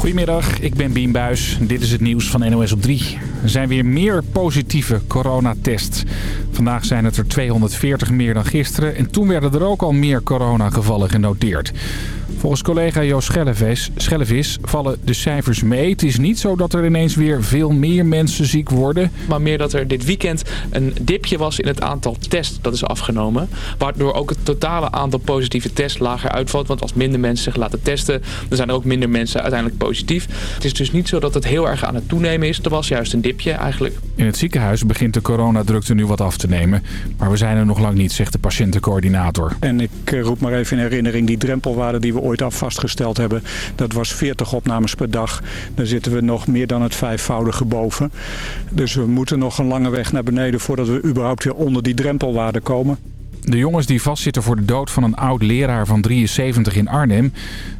Goedemiddag, ik ben Bien Buis. Dit is het nieuws van NOS op 3. Er zijn weer meer positieve coronatests. Vandaag zijn het er 240 meer dan gisteren. En toen werden er ook al meer coronagevallen genoteerd. Volgens collega Joost Schellevis, vallen de cijfers mee. Het is niet zo dat er ineens weer veel meer mensen ziek worden. Maar meer dat er dit weekend een dipje was in het aantal tests dat is afgenomen. Waardoor ook het totale aantal positieve tests lager uitvalt. Want als minder mensen zich laten testen, dan zijn er ook minder mensen uiteindelijk positief. Het is dus niet zo dat het heel erg aan het toenemen is. Er was juist een dipje eigenlijk. In het ziekenhuis begint de coronadrukte nu wat af te nemen. Maar we zijn er nog lang niet, zegt de patiëntencoördinator. En ik eh, roep maar even in herinnering die drempelwaarde die we ooit af vastgesteld hebben. Dat was 40 opnames per dag. Daar zitten we nog meer dan het vijfvoudige boven. Dus we moeten nog een lange weg naar beneden voordat we überhaupt weer onder die drempelwaarde komen. De jongens die vastzitten voor de dood van een oud-leraar van 73 in Arnhem...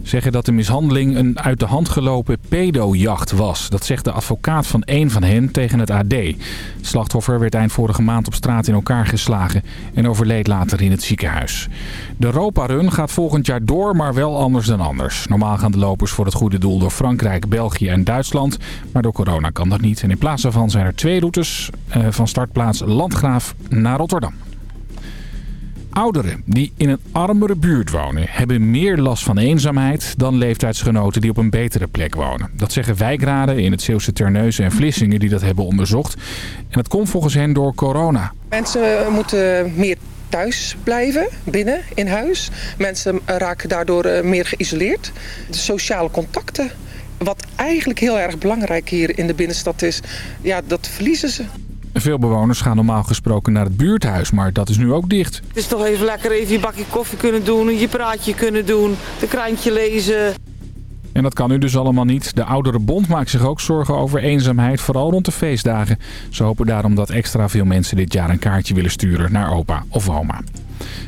zeggen dat de mishandeling een uit de hand gelopen pedojacht was. Dat zegt de advocaat van één van hen tegen het AD. Het slachtoffer werd eind vorige maand op straat in elkaar geslagen... en overleed later in het ziekenhuis. De Europa-run gaat volgend jaar door, maar wel anders dan anders. Normaal gaan de lopers voor het goede doel door Frankrijk, België en Duitsland. Maar door corona kan dat niet. En in plaats daarvan zijn er twee routes eh, van startplaats Landgraaf naar Rotterdam. Ouderen die in een armere buurt wonen hebben meer last van eenzaamheid dan leeftijdsgenoten die op een betere plek wonen. Dat zeggen wijkraden in het Zeeuwse Terneuzen en Vlissingen die dat hebben onderzocht. En dat komt volgens hen door corona. Mensen moeten meer thuis blijven, binnen, in huis. Mensen raken daardoor eh, meer geïsoleerd. De sociale contacten, wat eigenlijk heel erg belangrijk hier in de binnenstad is, ja, dat verliezen ze. Veel bewoners gaan normaal gesproken naar het buurthuis, maar dat is nu ook dicht. Het is toch even lekker even je bakje koffie kunnen doen, je praatje kunnen doen, de krantje lezen. En dat kan nu dus allemaal niet. De Ouderenbond maakt zich ook zorgen over eenzaamheid, vooral rond de feestdagen. Ze hopen daarom dat extra veel mensen dit jaar een kaartje willen sturen naar opa of oma.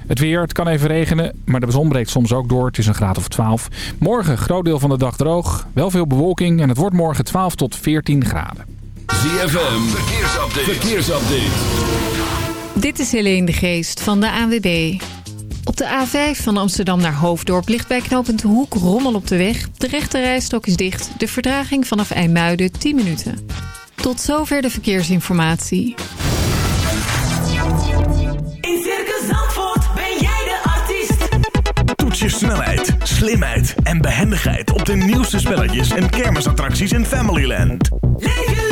Het weer, het kan even regenen, maar de zon breekt soms ook door. Het is een graad of 12. Morgen groot deel van de dag droog, wel veel bewolking en het wordt morgen 12 tot 14 graden. ZFM, verkeersupdate. verkeersupdate. Dit is Helene de Geest van de ANWB. Op de A5 van Amsterdam naar Hoofddorp ligt bij knooppunt Hoek rommel op de weg. De rechte rijstok is dicht. De verdraging vanaf IJmuiden 10 minuten. Tot zover de verkeersinformatie. In Circus Zandvoort ben jij de artiest. Toets je snelheid, slimheid en behendigheid op de nieuwste spelletjes en kermisattracties in Familyland. Leef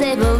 Save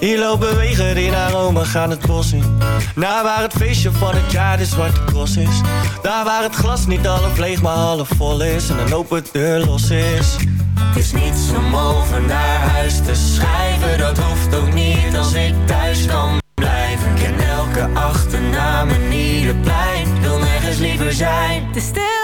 hier lopen wegen die naar Rome gaan het bos in. Naar waar het feestje van het jaar de zwarte cross is. Daar waar het glas niet half leeg maar half vol is. En een open deur los is. Het is niets om over naar huis te schrijven. Dat hoeft ook niet als ik thuis kan blijven. Ik ken elke achternaam en ieder plein. Wil nergens liever zijn. Te stil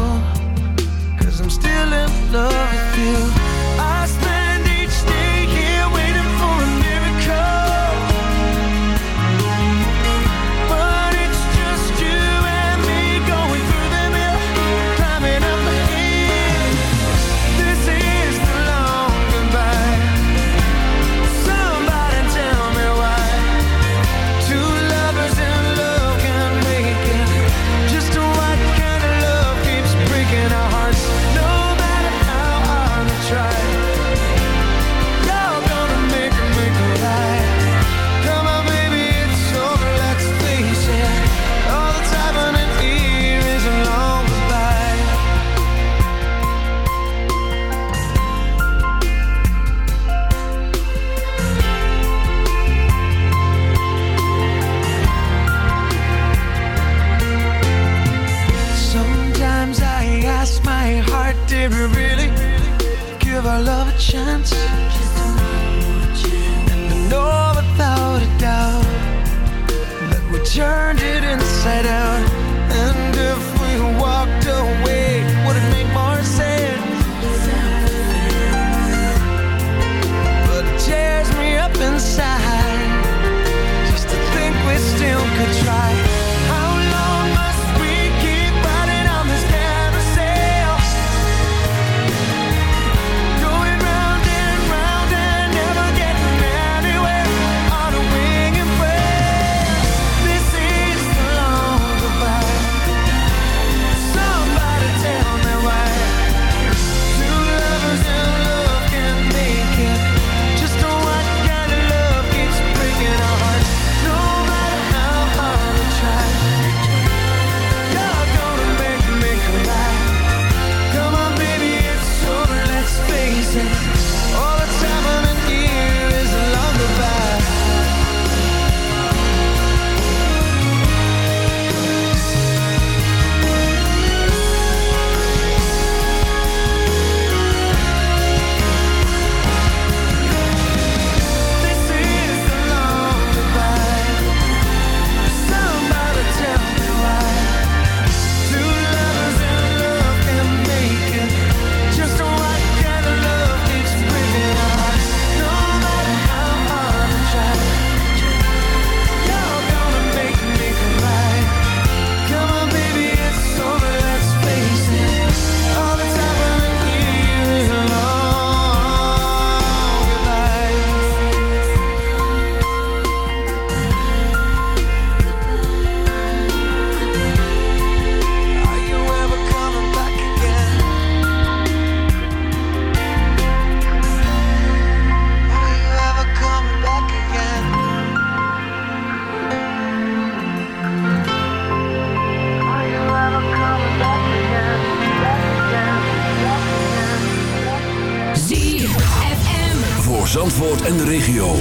Zandvoort en de regio.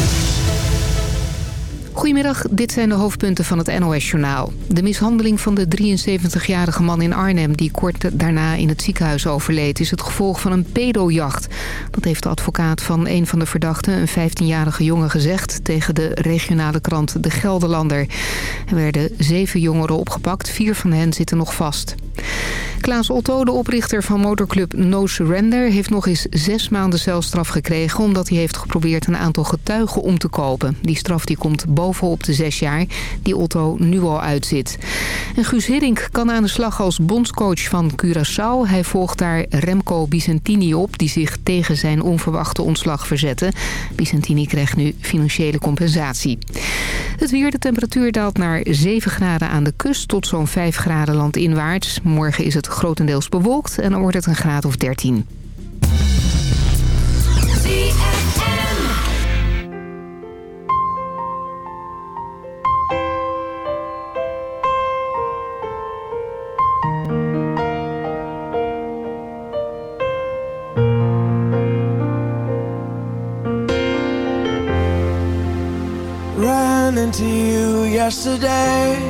Goedemiddag, dit zijn de hoofdpunten van het NOS-journaal. De mishandeling van de 73-jarige man in Arnhem... die kort daarna in het ziekenhuis overleed... is het gevolg van een pedojacht. Dat heeft de advocaat van een van de verdachten... een 15-jarige jongen gezegd tegen de regionale krant De Gelderlander. Er werden zeven jongeren opgepakt, vier van hen zitten nog vast. Klaas Otto, de oprichter van motorclub No Surrender... heeft nog eens zes maanden celstraf gekregen... omdat hij heeft geprobeerd een aantal getuigen om te kopen. Die straf die komt bovenop de zes jaar die Otto nu al uitzit. En Guus Hiddink kan aan de slag als bondscoach van Curaçao. Hij volgt daar Remco Bicentini op... die zich tegen zijn onverwachte ontslag verzette. Bicentini krijgt nu financiële compensatie. Het weer, de temperatuur daalt naar 7 graden aan de kust... tot zo'n 5 graden landinwaarts. Morgen is het grotendeels bewolkt en dan wordt het een graad of 13. Ran into you yesterday.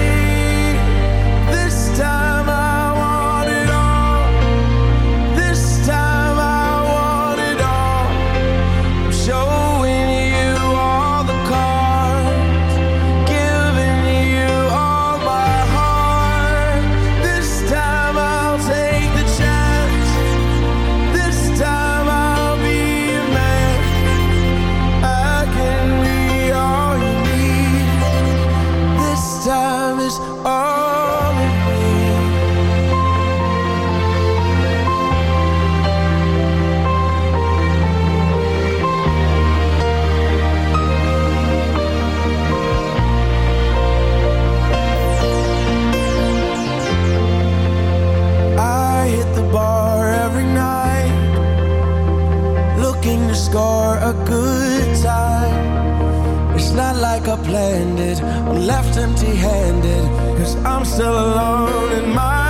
landed or left empty handed. Cause I'm still alone in my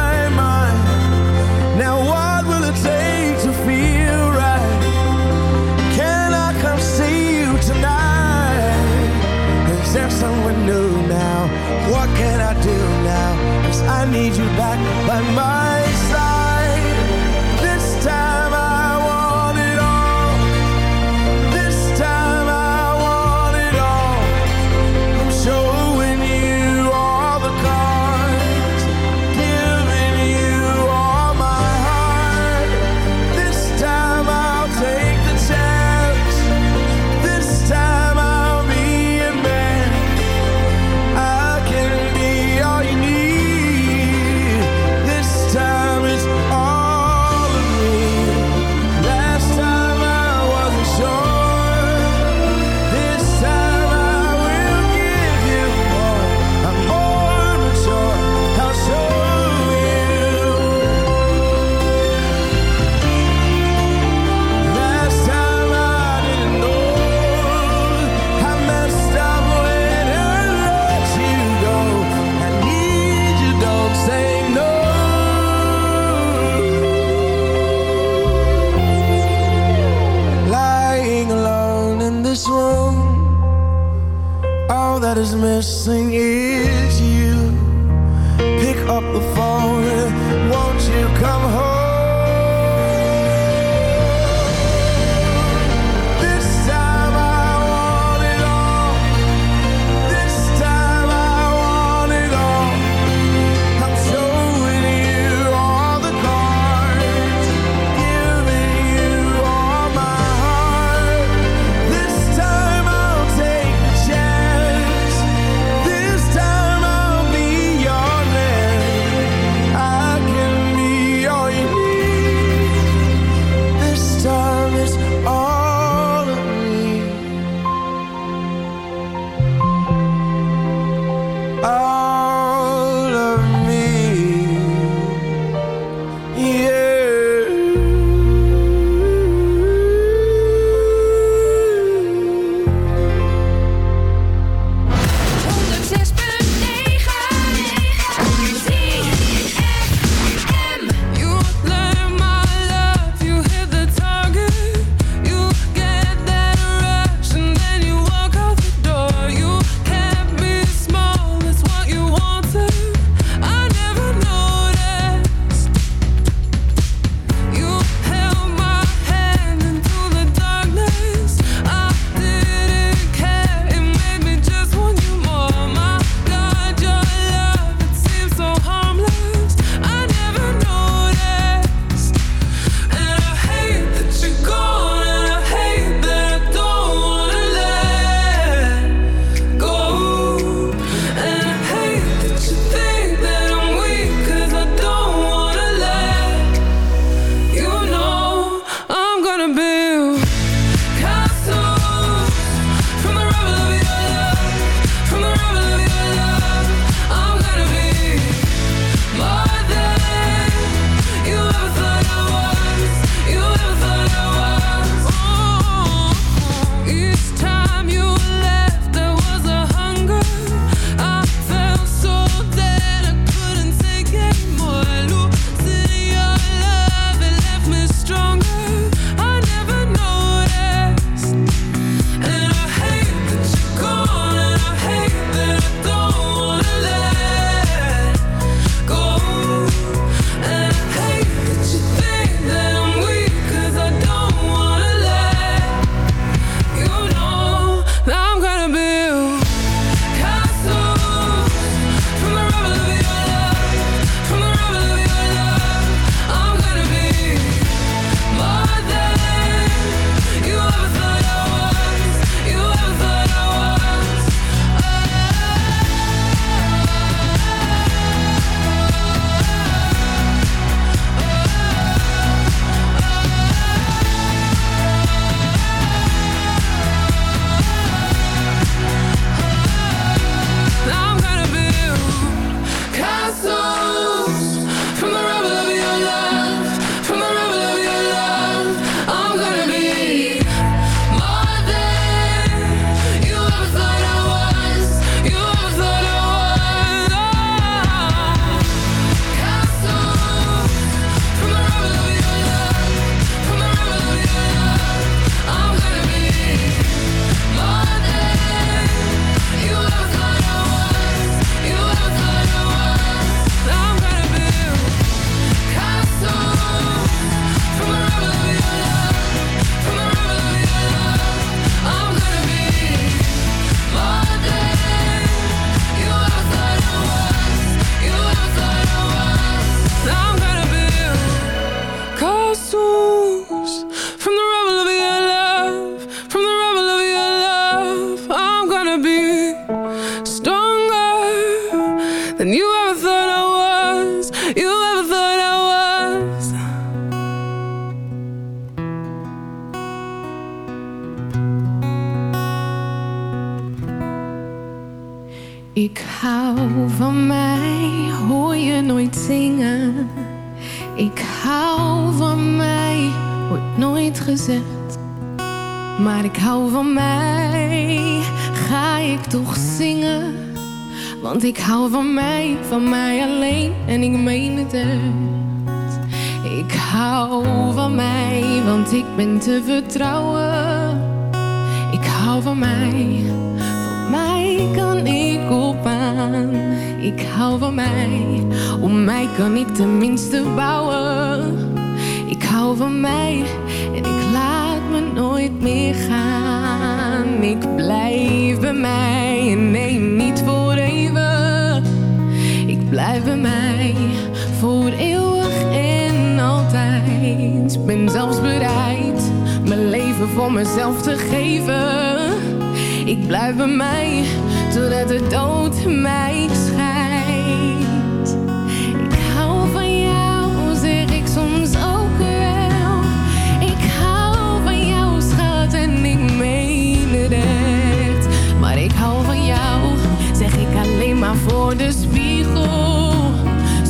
ik ben te vertrouwen. Ik hou van mij, van mij kan ik op aan. Ik hou van mij, om mij kan ik tenminste bouwen. Ik hou van mij en ik laat me nooit meer gaan. Ik blijf bij mij en nee, niet voor even. Ik blijf bij mij voor eeuwig altijd. Ben zelfs bereid mijn leven voor mezelf te geven. Ik blijf bij mij totdat de dood mij scheidt. Ik hou van jou, zeg ik soms ook wel. Ik hou van jou, schat, en ik meen het echt. Maar ik hou van jou, zeg ik alleen maar voor de spiegel.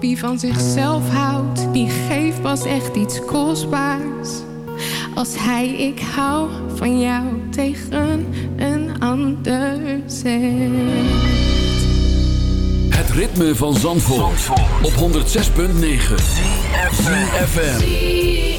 wie van zichzelf houdt, die geeft pas echt iets kostbaars. Als hij ik hou van jou tegen een ander zegt. Het ritme van Zandvoort, op 106.9 FM.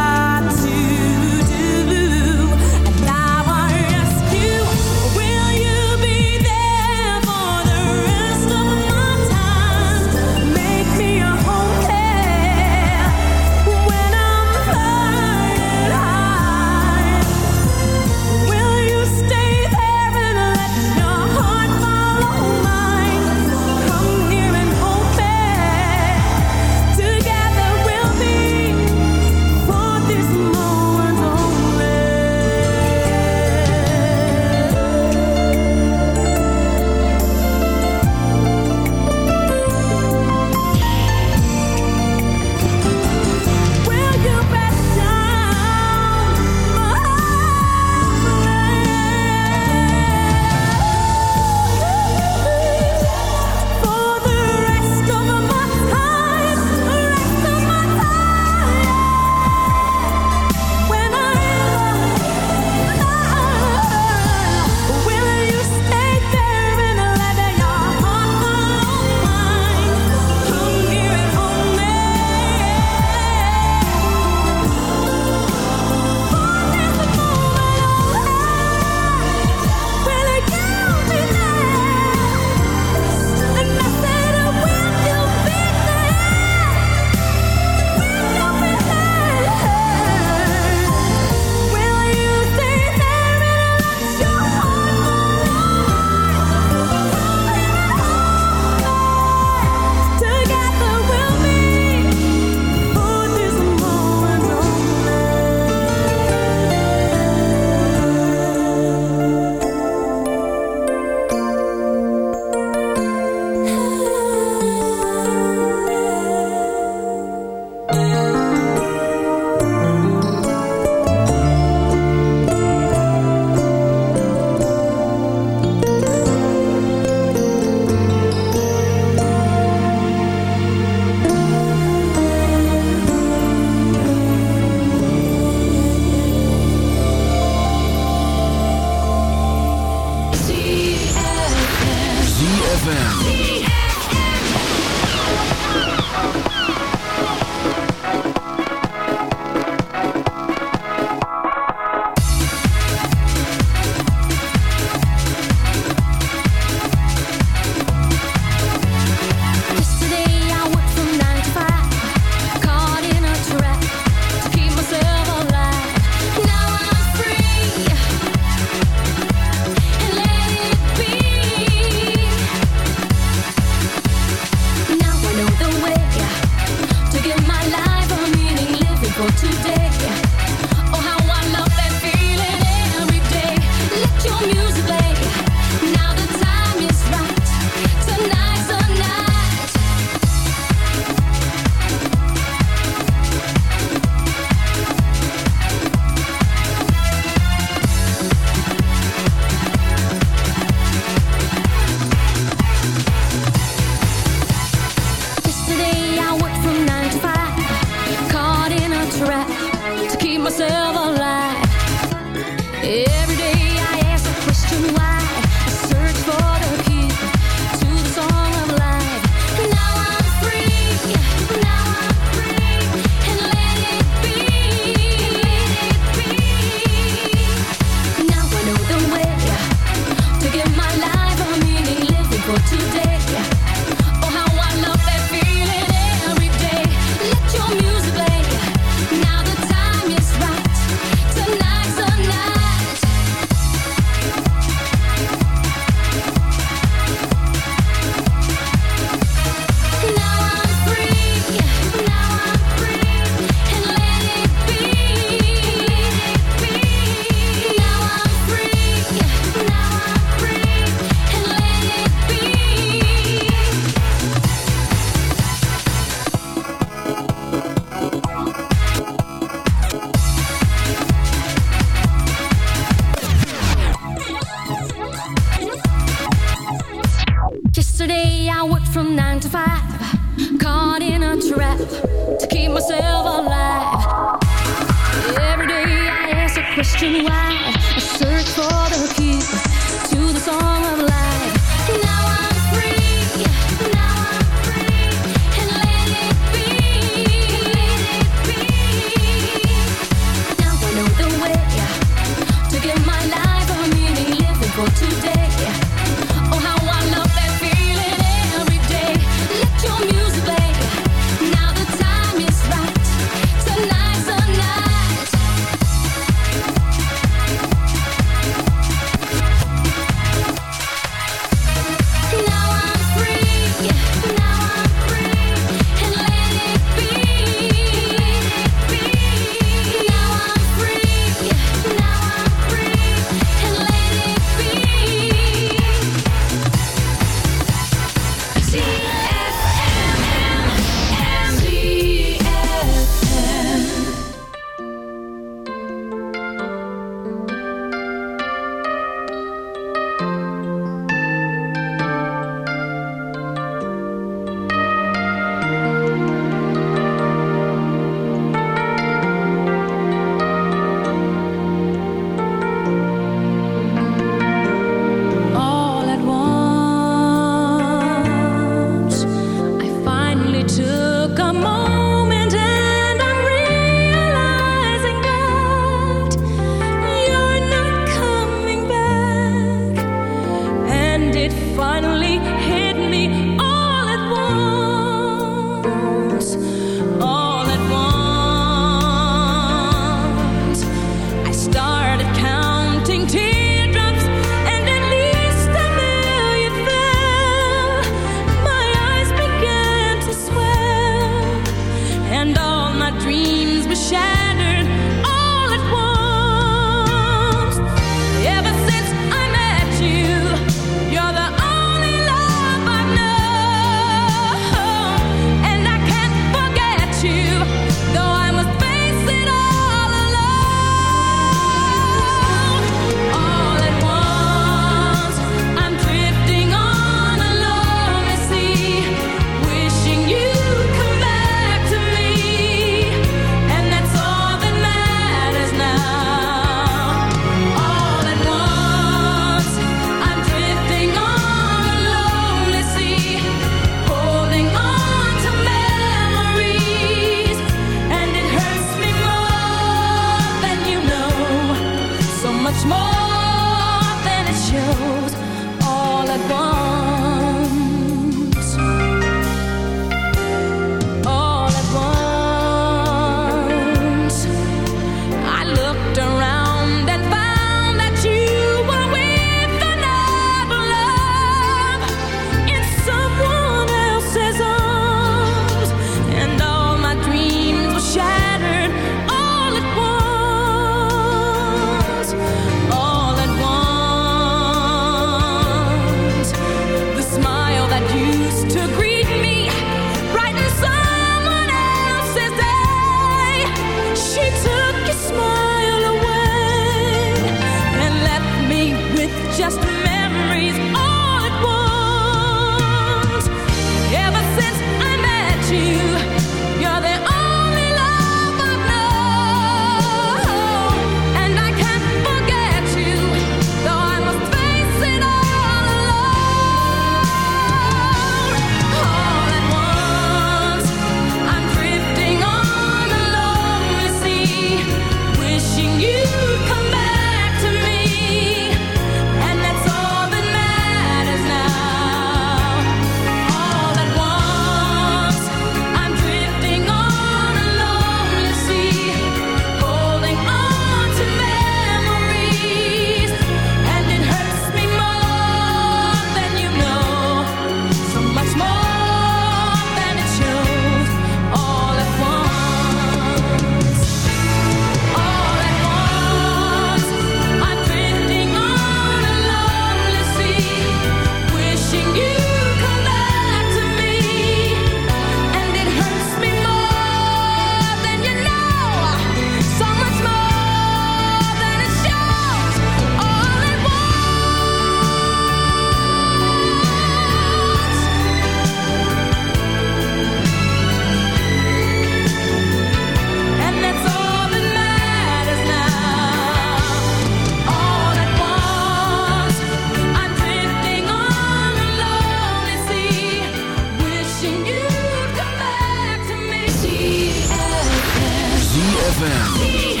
ZFM.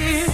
it.